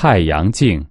太阳镜。